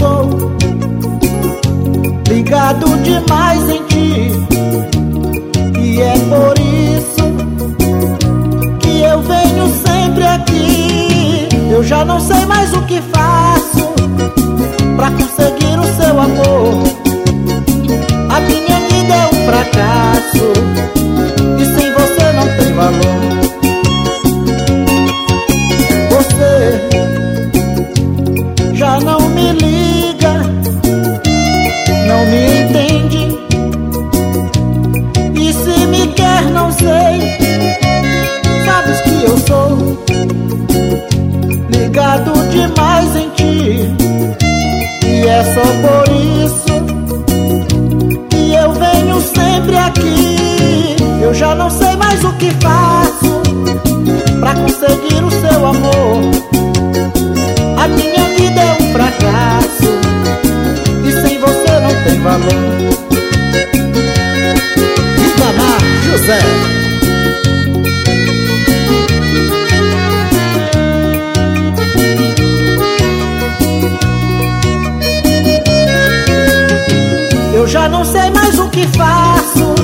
sou ligado demais em ti. E é por isso que eu venho sempre aqui. Eu já não sei ligado demais em ti. E é só por isso que eu venho sempre aqui. Eu já não sei mais o que faço pra conseguir o seu amor. A minha vida é um fracasso e sem você não tem valor. Ribamar José. Já não sei mais o que faço